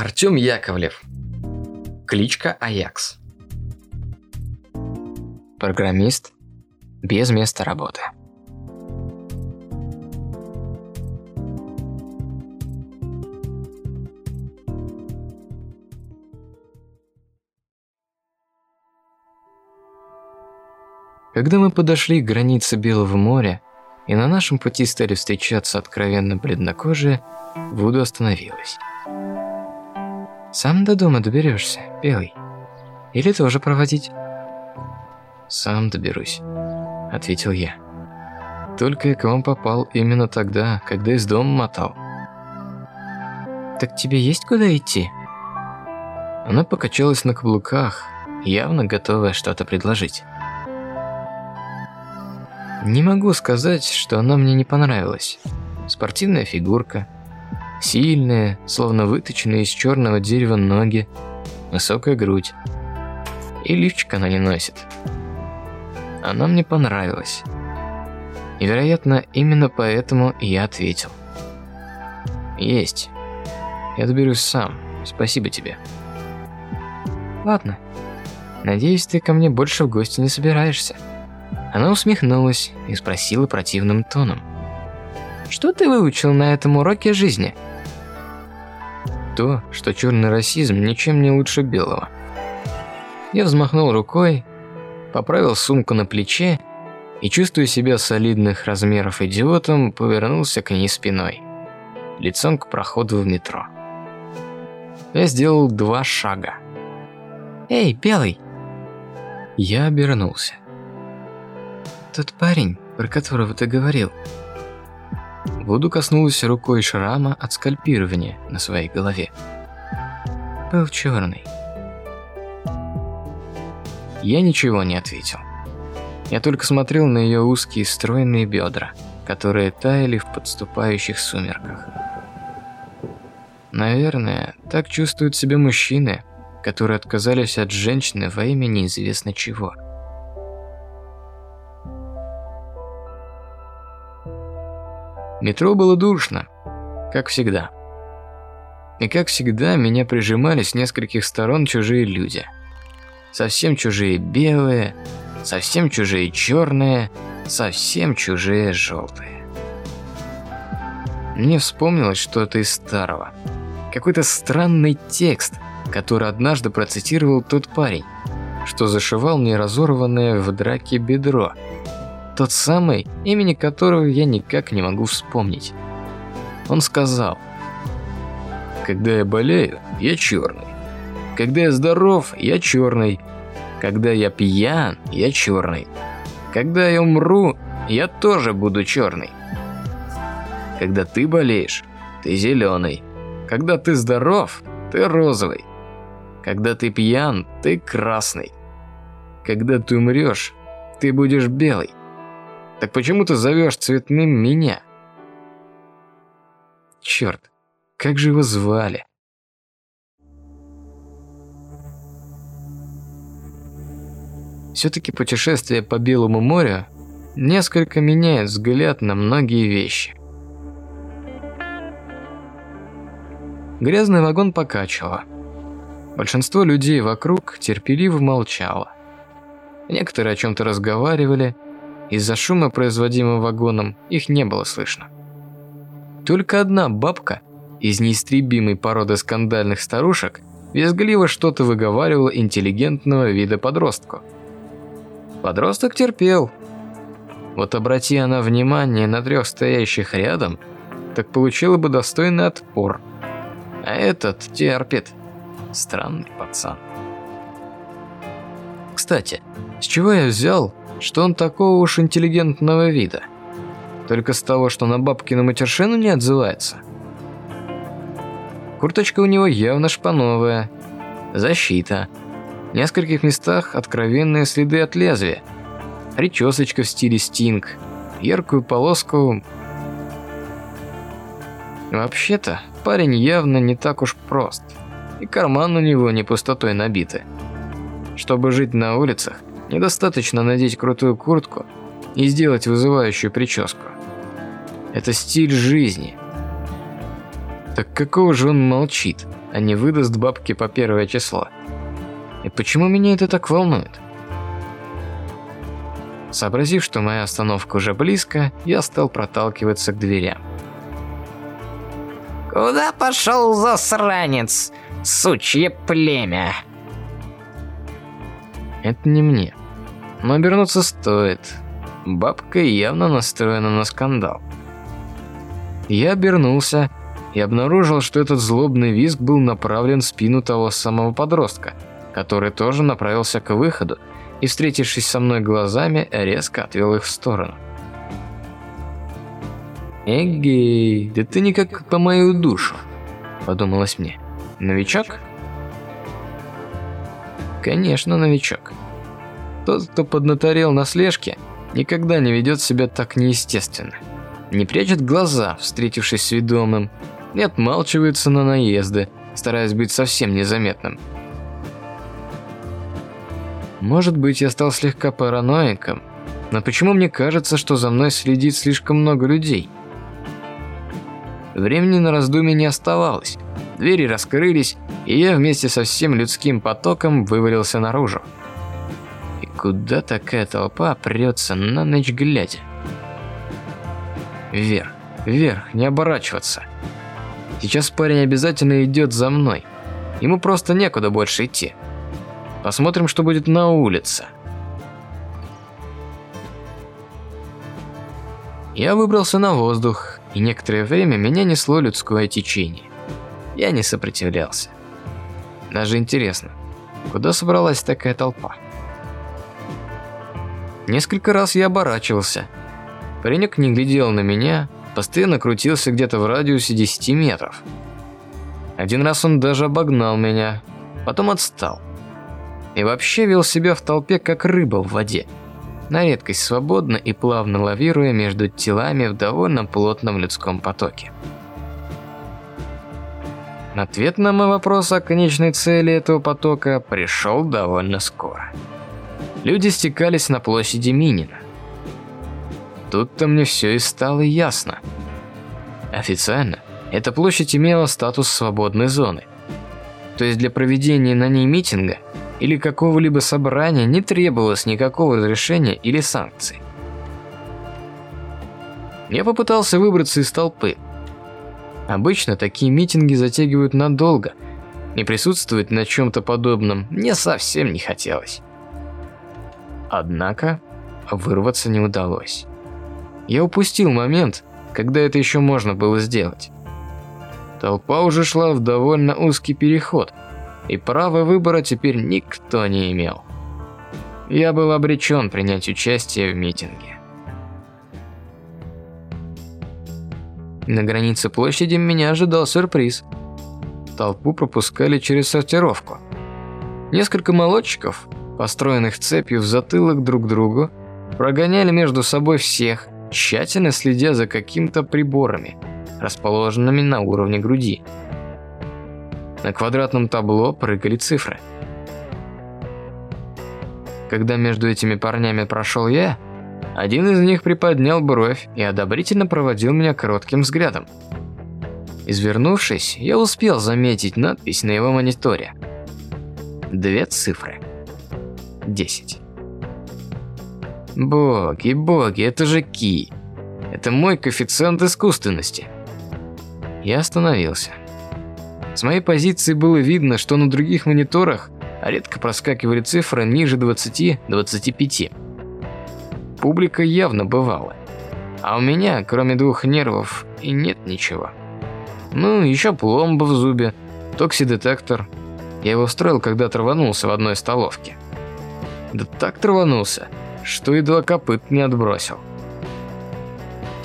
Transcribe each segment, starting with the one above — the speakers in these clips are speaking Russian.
Артем Яковлев. Кличка Аякс. Программист без места работы. Когда мы подошли к границе Белого моря, и на нашем пути стали встречаться откровенно бледнокожие, Вуду остановилась. «Сам до дома доберешься, Белый? Или тоже проводить?» «Сам доберусь», — ответил я. «Только я к вам попал именно тогда, когда из дома мотал». «Так тебе есть куда идти?» Она покачалась на каблуках, явно готовая что-то предложить. Не могу сказать, что она мне не понравилась. Спортивная фигурка, сильная, словно выточенные из черного дерева ноги, высокая грудь. И лифчик она не носит. Она мне понравилась. И, вероятно, именно поэтому я ответил. Есть. Я доберусь сам. Спасибо тебе. Ладно. Надеюсь, ты ко мне больше в гости не собираешься. Она усмехнулась и спросила противным тоном. «Что ты выучил на этом уроке жизни?» То, что черный расизм ничем не лучше белого. Я взмахнул рукой, поправил сумку на плече и, чувствуя себя солидных размеров идиотом, повернулся к ней спиной, лицом к проходу в метро. Я сделал два шага. «Эй, белый!» Я обернулся тот парень, про которого ты говорил?» Вуду коснулась рукой шрама от скальпирования на своей голове. «Был черный». Я ничего не ответил. Я только смотрел на ее узкие стройные бедра, которые таяли в подступающих сумерках. Наверное, так чувствуют себя мужчины, которые отказались от женщины во имя неизвестно чего. Метро было душно, как всегда. И как всегда, меня прижимали с нескольких сторон чужие люди. Совсем чужие белые, совсем чужие черные, совсем чужие желтые. Мне вспомнилось что-то из старого. Какой-то странный текст, который однажды процитировал тот парень, что зашивал мне разорванное в драке бедро – тот самый, имени которого я никак не могу вспомнить. Он сказал, «Когда я болею, я черный. Когда я здоров, я черный. Когда я пьян, я черный. Когда я умру, я тоже буду черный. Когда ты болеешь, ты зеленый. Когда ты здоров, ты розовый. Когда ты пьян, ты красный. Когда ты умрешь, ты будешь белый. Так почему ты зовешь цветным меня? Черт, как же его звали? Все-таки путешествие по Белому морю несколько меняет взгляд на многие вещи. Грязный вагон покачивало. Большинство людей вокруг терпеливо молчало. Некоторые о чем-то разговаривали, из-за шума, производимого вагоном, их не было слышно. Только одна бабка из неистребимой породы скандальных старушек визгливо что-то выговаривала интеллигентного вида подростку. Подросток терпел. Вот обрати она внимание на трех стоящих рядом, так получила бы достойный отпор. А этот терпит. Странный пацан. Кстати, с чего я взял, что он такого уж интеллигентного вида. Только с того, что на бабкину матершину не отзывается. Курточка у него явно шпановая. Защита. В нескольких местах откровенные следы от лезвия. Причесочка в стиле стинг. Яркую полоску... Вообще-то, парень явно не так уж прост. И карман у него не пустотой набиты. Чтобы жить на улицах, Недостаточно надеть крутую куртку и сделать вызывающую прическу. Это стиль жизни. Так какого же он молчит, а не выдаст бабки по первое число? И почему меня это так волнует? Сообразив, что моя остановка уже близко, я стал проталкиваться к дверям. «Куда пошел засранец, сучье племя?» Это не мне. Но обернуться стоит. Бабка явно настроена на скандал. Я обернулся и обнаружил, что этот злобный визг был направлен в спину того самого подростка, который тоже направился к выходу и, встретившись со мной глазами, резко отвел их в сторону. «Эгей, да ты никак по мою душу», – подумалось мне. «Новичок?» «Конечно, новичок. Тот, кто поднаторел на слежке, никогда не ведет себя так неестественно. Не прячет глаза, встретившись с ведомым, не отмалчивается на наезды, стараясь быть совсем незаметным. Может быть, я стал слегка параноиком, но почему мне кажется, что за мной следит слишком много людей? Времени на раздумье не оставалось. Двери раскрылись, и я вместе со всем людским потоком вывалился наружу. Куда такая толпа прется на ночь глядя? Вверх, вверх, не оборачиваться. Сейчас парень обязательно идет за мной. Ему просто некуда больше идти. Посмотрим, что будет на улице. Я выбрался на воздух, и некоторое время меня несло людское течение. Я не сопротивлялся. Даже интересно, куда собралась такая толпа? Несколько раз я оборачивался. Паренек не глядел на меня, постоянно крутился где-то в радиусе 10 метров. Один раз он даже обогнал меня, потом отстал. И вообще вел себя в толпе как рыба в воде, на редкость свободно и плавно лавируя между телами в довольно плотном людском потоке. Ответ на мой вопрос о конечной цели этого потока пришел довольно скоро люди стекались на площади Минина. Тут-то мне все и стало ясно. Официально эта площадь имела статус свободной зоны. То есть для проведения на ней митинга или какого-либо собрания не требовалось никакого разрешения или санкций. Я попытался выбраться из толпы. Обычно такие митинги затягивают надолго, и присутствовать на чем-то подобном мне совсем не хотелось. Однако вырваться не удалось. Я упустил момент, когда это еще можно было сделать. Толпа уже шла в довольно узкий переход, и права выбора теперь никто не имел. Я был обречен принять участие в митинге. На границе площади меня ожидал сюрприз. Толпу пропускали через сортировку. Несколько молодчиков построенных цепью в затылок друг другу, прогоняли между собой всех, тщательно следя за какими-то приборами, расположенными на уровне груди. На квадратном табло прыгали цифры. Когда между этими парнями прошел я, один из них приподнял бровь и одобрительно проводил меня коротким взглядом. Извернувшись, я успел заметить надпись на его мониторе. Две цифры. 10. Боги, боги, это же Ки. Это мой коэффициент искусственности. Я остановился. С моей позиции было видно, что на других мониторах редко проскакивали цифры ниже 20-25. Публика явно бывала. А у меня, кроме двух нервов, и нет ничего. Ну, еще пломба в зубе, токсидетектор. Я его строил, когда рванулся в одной столовке. Да так траванулся, что и два копыт не отбросил.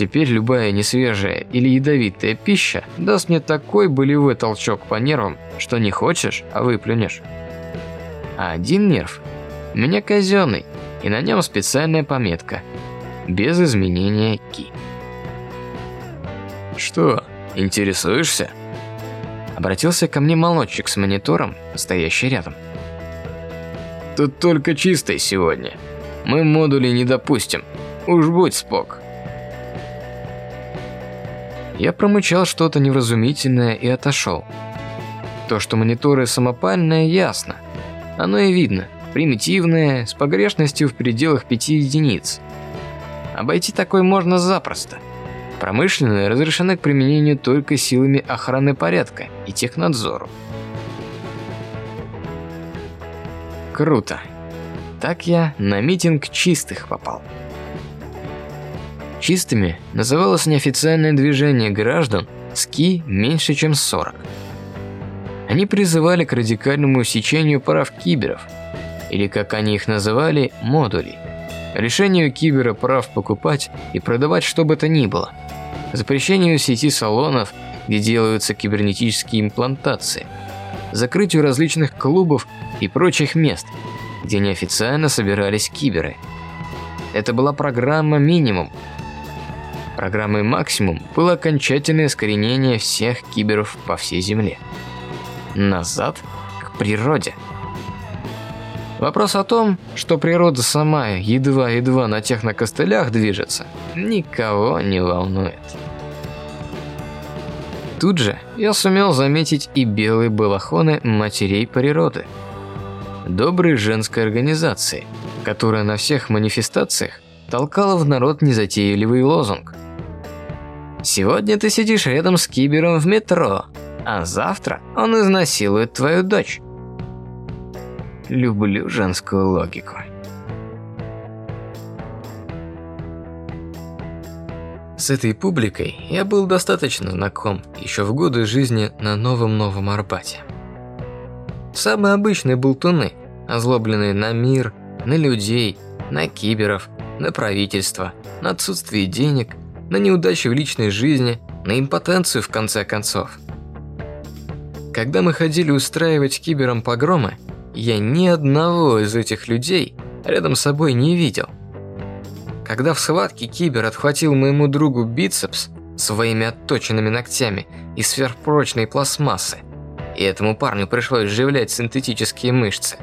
Теперь любая несвежая или ядовитая пища даст мне такой болевой толчок по нервам, что не хочешь, а выплюнешь. А один нерв у меня казенный, и на нем специальная пометка «Без изменения ки». «Что, интересуешься?» Обратился ко мне молодчик с монитором, стоящий рядом. Тут только чистый сегодня. Мы модули не допустим. Уж будь спок. Я промычал что-то невразумительное и отошел. То, что мониторы самопальные, ясно. Оно и видно. Примитивное, с погрешностью в пределах 5 единиц. Обойти такой можно запросто. Промышленные разрешены к применению только силами охраны порядка и технадзору. Круто. Так я на митинг чистых попал. Чистыми называлось неофициальное движение граждан СКИ меньше чем 40. Они призывали к радикальному усечению прав киберов, или как они их называли, модулей. Решению кибера прав покупать и продавать что бы то ни было. Запрещению сети салонов, где делаются кибернетические имплантации. Закрытию различных клубов и прочих мест, где неофициально собирались киберы. Это была программа «Минимум», Программой «Максимум» было окончательное искоренение всех киберов по всей Земле. Назад к природе. Вопрос о том, что природа сама едва-едва на технокостылях движется, никого не волнует. Тут же я сумел заметить и белые балахоны матерей природы. Доброй женской организации, которая на всех манифестациях толкала в народ незатейливый лозунг – Сегодня ты сидишь рядом с Кибером в метро, а завтра он изнасилует твою дочь. Люблю женскую логику. С этой публикой я был достаточно знаком еще в годы жизни на новом-новом Арбате. Самые обычные болтуны, озлобленные на мир, на людей, на киберов, на правительство, на отсутствие денег – на неудачи в личной жизни, на импотенцию в конце концов. Когда мы ходили устраивать киберам погромы, я ни одного из этих людей рядом с собой не видел. Когда в схватке кибер отхватил моему другу бицепс своими отточенными ногтями из сверхпрочной пластмассы, и этому парню пришлось вживлять синтетические мышцы,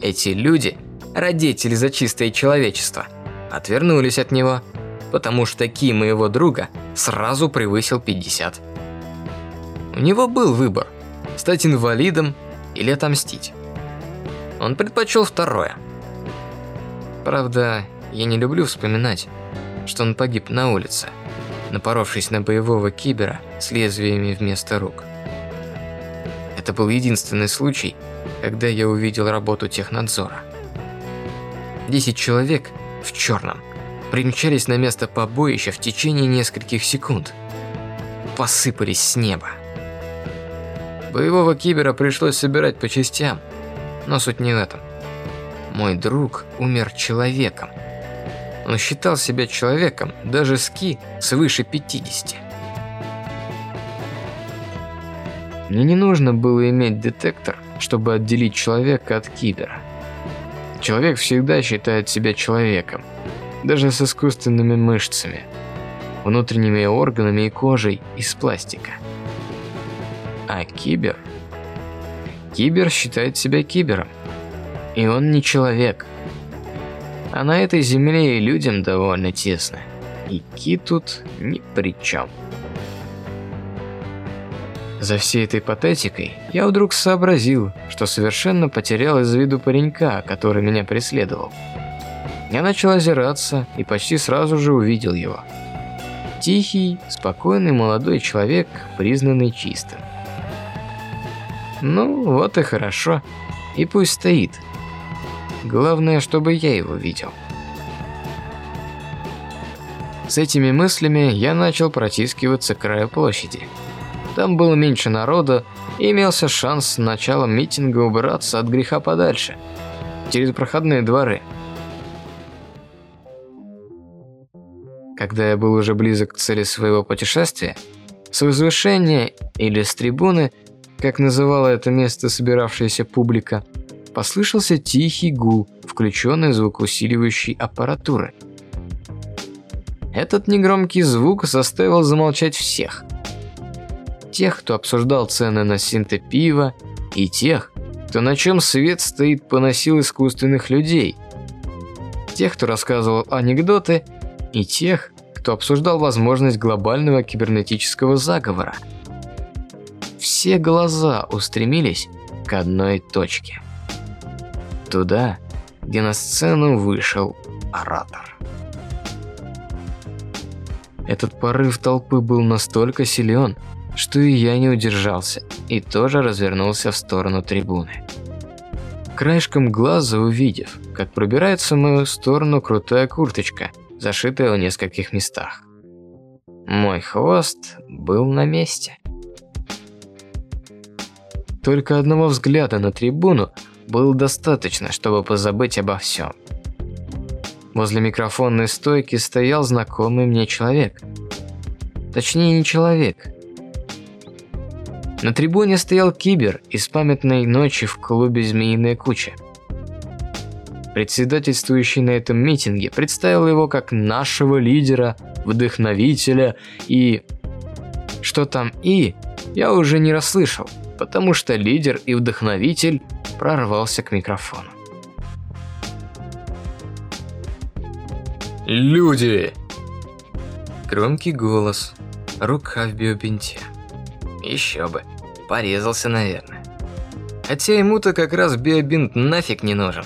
эти люди, родители за чистое человечество, отвернулись от него – потому что ки моего друга сразу превысил 50. У него был выбор – стать инвалидом или отомстить. Он предпочел второе. Правда, я не люблю вспоминать, что он погиб на улице, напоровшись на боевого кибера с лезвиями вместо рук. Это был единственный случай, когда я увидел работу технадзора. Десять человек в черном – примчались на место побоища в течение нескольких секунд. Посыпались с неба. Боевого кибера пришлось собирать по частям, но суть не в этом. Мой друг умер человеком. Он считал себя человеком, даже ски свыше 50. Мне не нужно было иметь детектор, чтобы отделить человека от кибера. Человек всегда считает себя человеком, даже с искусственными мышцами, внутренними органами и кожей из пластика. А кибер? Кибер считает себя кибером. И он не человек. А на этой земле и людям довольно тесно. И Ки тут ни при чем. За всей этой патетикой я вдруг сообразил, что совершенно потерял из виду паренька, который меня преследовал. Я начал озираться и почти сразу же увидел его. Тихий, спокойный молодой человек, признанный чистым. Ну, вот и хорошо. И пусть стоит. Главное, чтобы я его видел. С этими мыслями я начал протискиваться к краю площади. Там было меньше народа, и имелся шанс с началом митинга убраться от греха подальше, через проходные дворы. Когда я был уже близок к цели своего путешествия, с возвышения или с трибуны, как называла это место собиравшаяся публика, послышался тихий гул, включенный звукоусиливающей аппаратуры. Этот негромкий звук заставил замолчать всех. Тех, кто обсуждал цены на синты пива, и тех, кто на чем свет стоит поносил искусственных людей. Тех, кто рассказывал анекдоты, и тех, кто обсуждал возможность глобального кибернетического заговора. Все глаза устремились к одной точке. Туда, где на сцену вышел оратор. Этот порыв толпы был настолько силен, что и я не удержался и тоже развернулся в сторону трибуны. Краешком глаза увидев, как пробирается в мою сторону крутая курточка, зашитая в нескольких местах. Мой хвост был на месте. Только одного взгляда на трибуну было достаточно, чтобы позабыть обо всем. Возле микрофонной стойки стоял знакомый мне человек. Точнее, не человек. На трибуне стоял кибер из памятной ночи в клубе «Змеиная куча». Председательствующий на этом митинге представил его как нашего лидера, вдохновителя и... Что там «и» я уже не расслышал, потому что лидер и вдохновитель прорвался к микрофону. Люди! Громкий голос, рука в биобинте. Еще бы, порезался, наверное. Хотя ему-то как раз биобинт нафиг не нужен.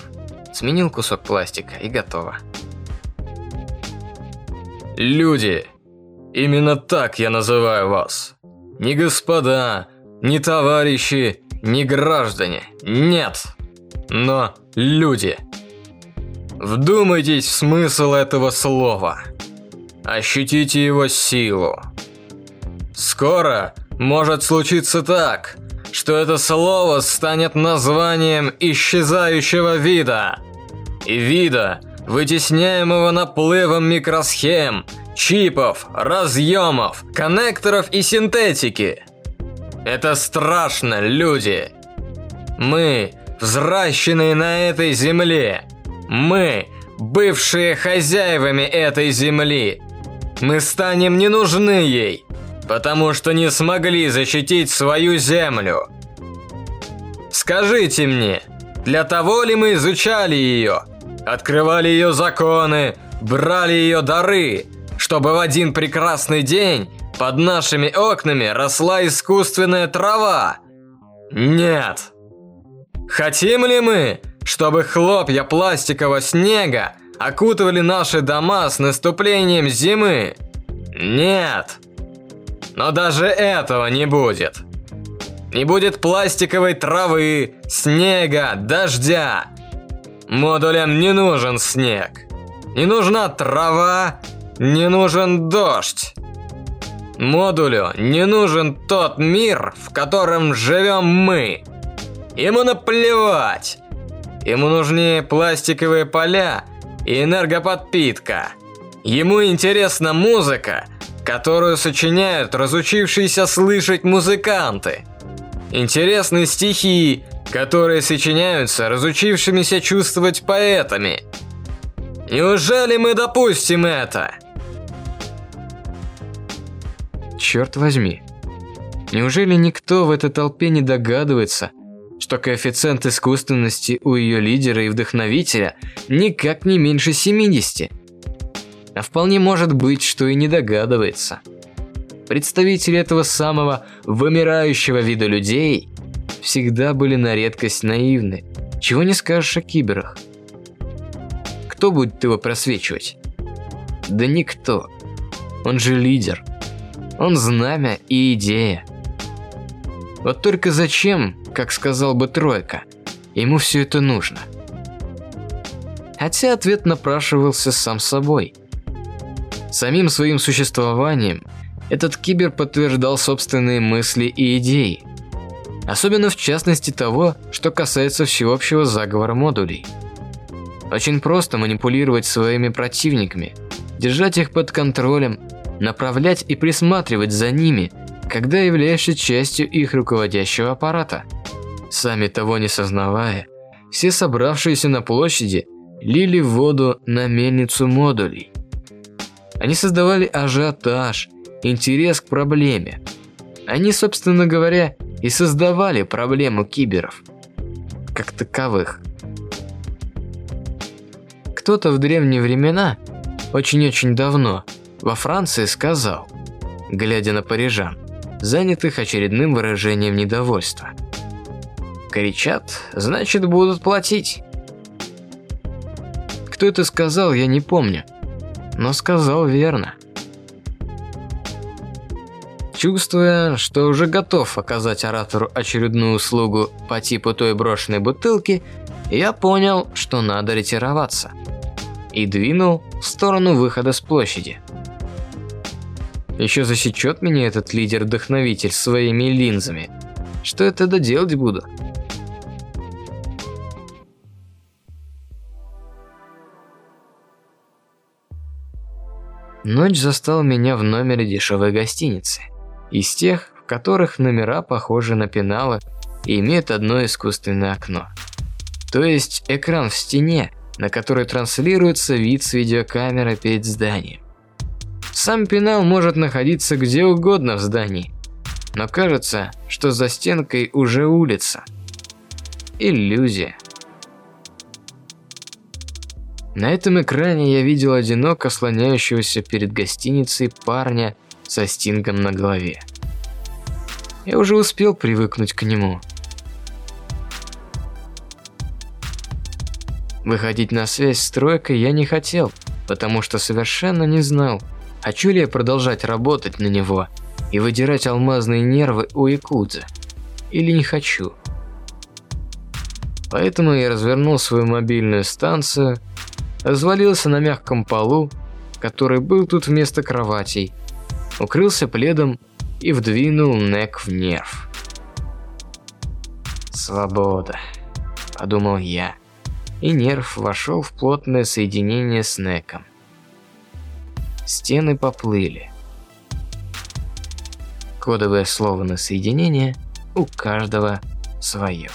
Сменил кусок пластика и готово. Люди! Именно так я называю вас. Не господа, не товарищи, не граждане. Нет. Но люди. Вдумайтесь в смысл этого слова. Ощутите его силу. Скоро может случиться так, что это слово станет названием исчезающего вида. И вида, вытесняемого наплывом микросхем, чипов, разъемов, коннекторов и синтетики. Это страшно, люди. Мы, взращенные на этой земле, мы, бывшие хозяевами этой земли, мы станем не нужны ей, потому что не смогли защитить свою землю. Скажите мне, для того ли мы изучали ее, открывали ее законы, брали ее дары, чтобы в один прекрасный день под нашими окнами росла искусственная трава? Нет. Хотим ли мы, чтобы хлопья пластикового снега окутывали наши дома с наступлением зимы? Нет. Но даже этого не будет. Не будет пластиковой травы, снега, дождя. Модулям не нужен снег. Не нужна трава, не нужен дождь. Модулю не нужен тот мир, в котором живем мы. Ему наплевать. Ему нужнее пластиковые поля и энергоподпитка. Ему интересна музыка, которую сочиняют разучившиеся слышать музыканты. Интересны стихи, которые сочиняются разучившимися чувствовать поэтами. Неужели мы допустим это? Черт возьми. Неужели никто в этой толпе не догадывается, что коэффициент искусственности у ее лидера и вдохновителя никак не меньше 70? А вполне может быть, что и не догадывается. Представители этого самого вымирающего вида людей всегда были на редкость наивны. Чего не скажешь о киберах. Кто будет его просвечивать? Да никто. Он же лидер. Он знамя и идея. Вот только зачем, как сказал бы Тройка, ему все это нужно? Хотя ответ напрашивался сам собой. Самим своим существованием этот кибер подтверждал собственные мысли и идеи. Особенно в частности того, что касается всеобщего заговора модулей. Очень просто манипулировать своими противниками, держать их под контролем направлять и присматривать за ними, когда являешься частью их руководящего аппарата. Сами того не сознавая, все собравшиеся на площади лили воду на мельницу модулей. Они создавали ажиотаж, интерес к проблеме. Они, собственно говоря, и создавали проблему киберов. Как таковых. Кто-то в древние времена, очень-очень давно, во Франции сказал, глядя на парижан, занятых очередным выражением недовольства. «Кричат, значит, будут платить». Кто это сказал, я не помню, но сказал верно. Чувствуя, что уже готов оказать оратору очередную услугу по типу той брошенной бутылки, я понял, что надо ретироваться. И двинул в сторону выхода с площади. Еще засечет меня этот лидер-вдохновитель своими линзами. Что я тогда делать буду? Ночь застал меня в номере дешевой гостиницы. Из тех, в которых номера похожи на пеналы и имеют одно искусственное окно. То есть экран в стене, на который транслируется вид с видеокамеры перед зданием. Сам пенал может находиться где угодно в здании, но кажется, что за стенкой уже улица. Иллюзия. На этом экране я видел одиноко слоняющегося перед гостиницей парня со стингом на голове. Я уже успел привыкнуть к нему. Выходить на связь с тройкой я не хотел, потому что совершенно не знал, хочу ли я продолжать работать на него и выдирать алмазные нервы у Якудза, или не хочу. Поэтому я развернул свою мобильную станцию, развалился на мягком полу, который был тут вместо кроватей, укрылся пледом и вдвинул нек в нерв. «Свобода», – подумал я, и нерв вошел в плотное соединение с неком. Стены поплыли. Кодовое слово на соединение у каждого свое.